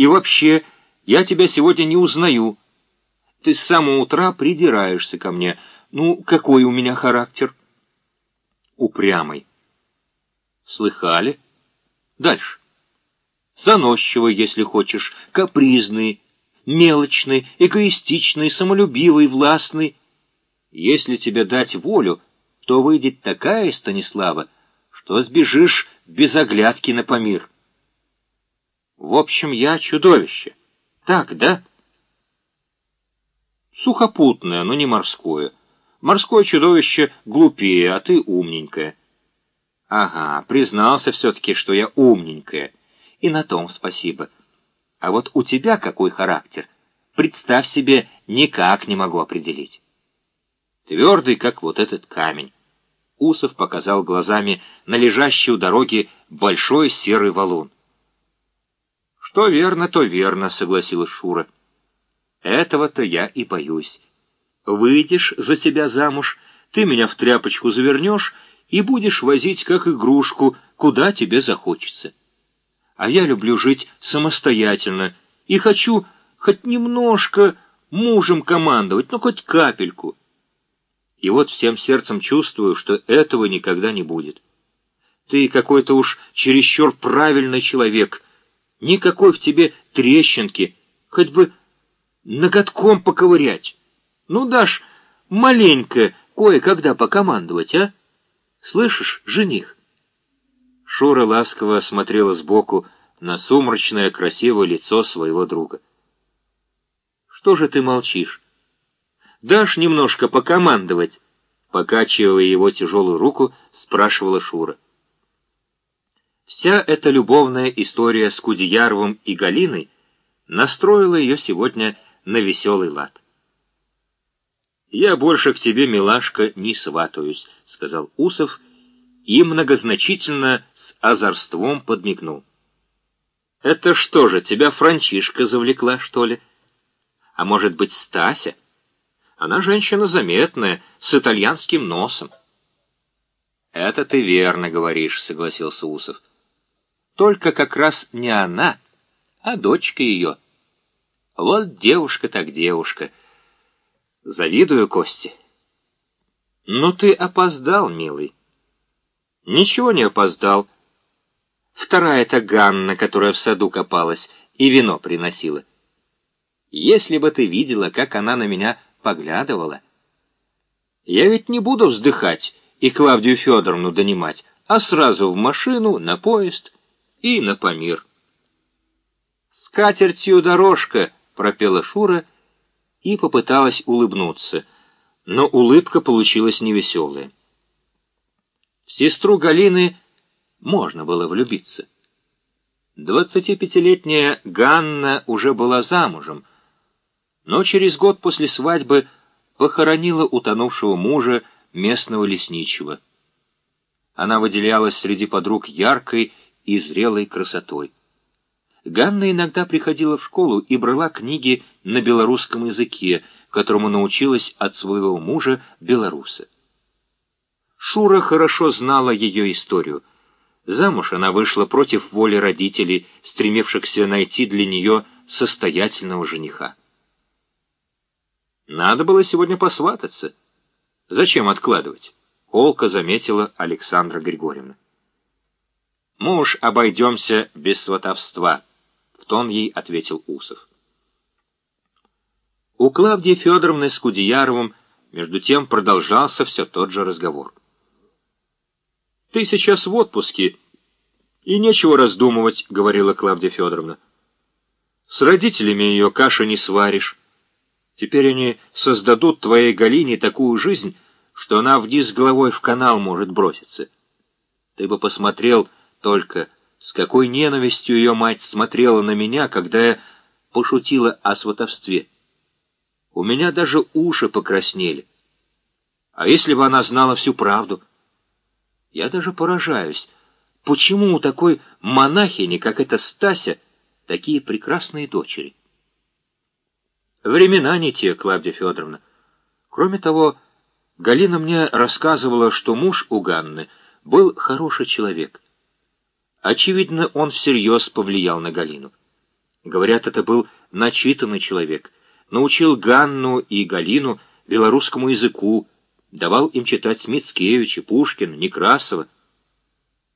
И вообще, я тебя сегодня не узнаю. Ты с самого утра придираешься ко мне. Ну, какой у меня характер? Упрямый. Слыхали? Дальше. Заносчивый, если хочешь, капризный, мелочный, эгоистичный, самолюбивый, властный. Если тебе дать волю, то выйдет такая Станислава, что сбежишь без оглядки на помир. В общем, я чудовище. Так, да? Сухопутное, но не морское. Морское чудовище глупее, а ты умненькая. Ага, признался все-таки, что я умненькая. И на том спасибо. А вот у тебя какой характер? Представь себе, никак не могу определить. Твердый, как вот этот камень. Усов показал глазами на лежащий у дороги большой серый валун. «Что верно, то верно», — согласилась Шура. «Этого-то я и боюсь. Выйдешь за себя замуж, ты меня в тряпочку завернешь и будешь возить как игрушку, куда тебе захочется. А я люблю жить самостоятельно и хочу хоть немножко мужем командовать, ну хоть капельку. И вот всем сердцем чувствую, что этого никогда не будет. Ты какой-то уж чересчур правильный человек — Никакой в тебе трещинки, хоть бы ноготком поковырять. Ну, дашь маленько кое-когда покомандовать, а? Слышишь, жених?» Шура ласково смотрела сбоку на сумрачное красивое лицо своего друга. «Что же ты молчишь? Дашь немножко покомандовать?» Покачивая его тяжелую руку, спрашивала Шура. Вся эта любовная история с Кудеяровым и Галиной настроила ее сегодня на веселый лад. «Я больше к тебе, милашка, не сватаюсь», — сказал Усов и многозначительно с озорством подмигнул. «Это что же, тебя Франчишка завлекла, что ли? А может быть, Стася? Она женщина заметная, с итальянским носом». «Это ты верно говоришь», — согласился Усов. Только как раз не она, а дочка ее. Вот девушка так девушка. Завидую Косте. Ну ты опоздал, милый. Ничего не опоздал. Вторая-то Ганна, которая в саду копалась и вино приносила. Если бы ты видела, как она на меня поглядывала. Я ведь не буду вздыхать и Клавдию Федоровну донимать, а сразу в машину, на поезд — и на Памир. «С катертью дорожка!» — пропела Шура и попыталась улыбнуться, но улыбка получилась невеселая. В сестру Галины можно было влюбиться. Двадцатипятилетняя Ганна уже была замужем, но через год после свадьбы похоронила утонувшего мужа местного лесничего. Она выделялась среди подруг яркой и зрелой красотой. Ганна иногда приходила в школу и брала книги на белорусском языке, которому научилась от своего мужа белоруса. Шура хорошо знала ее историю. Замуж она вышла против воли родителей, стремившихся найти для нее состоятельного жениха. Надо было сегодня посвататься. Зачем откладывать? Колка заметила Александра Григорьевна. «Мы уж обойдемся без сватовства», — в тон ей ответил Усов. У Клавдии Федоровны с Кудеяровым между тем продолжался все тот же разговор. «Ты сейчас в отпуске, и нечего раздумывать», — говорила Клавдия Федоровна. «С родителями ее каши не сваришь. Теперь они создадут твоей Галине такую жизнь, что она вниз головой в канал может броситься. Ты бы посмотрел, — только с какой ненавистью ее мать смотрела на меня, когда я пошутила о сватовстве. У меня даже уши покраснели. А если бы она знала всю правду? Я даже поражаюсь, почему у такой монахини, как эта Стася, такие прекрасные дочери? Времена не те, Клавдия Федоровна. Кроме того, Галина мне рассказывала, что муж у Ганны был хороший человек — Очевидно, он всерьез повлиял на Галину. Говорят, это был начитанный человек. Научил Ганну и Галину белорусскому языку, давал им читать Мицкевича, Пушкина, Некрасова —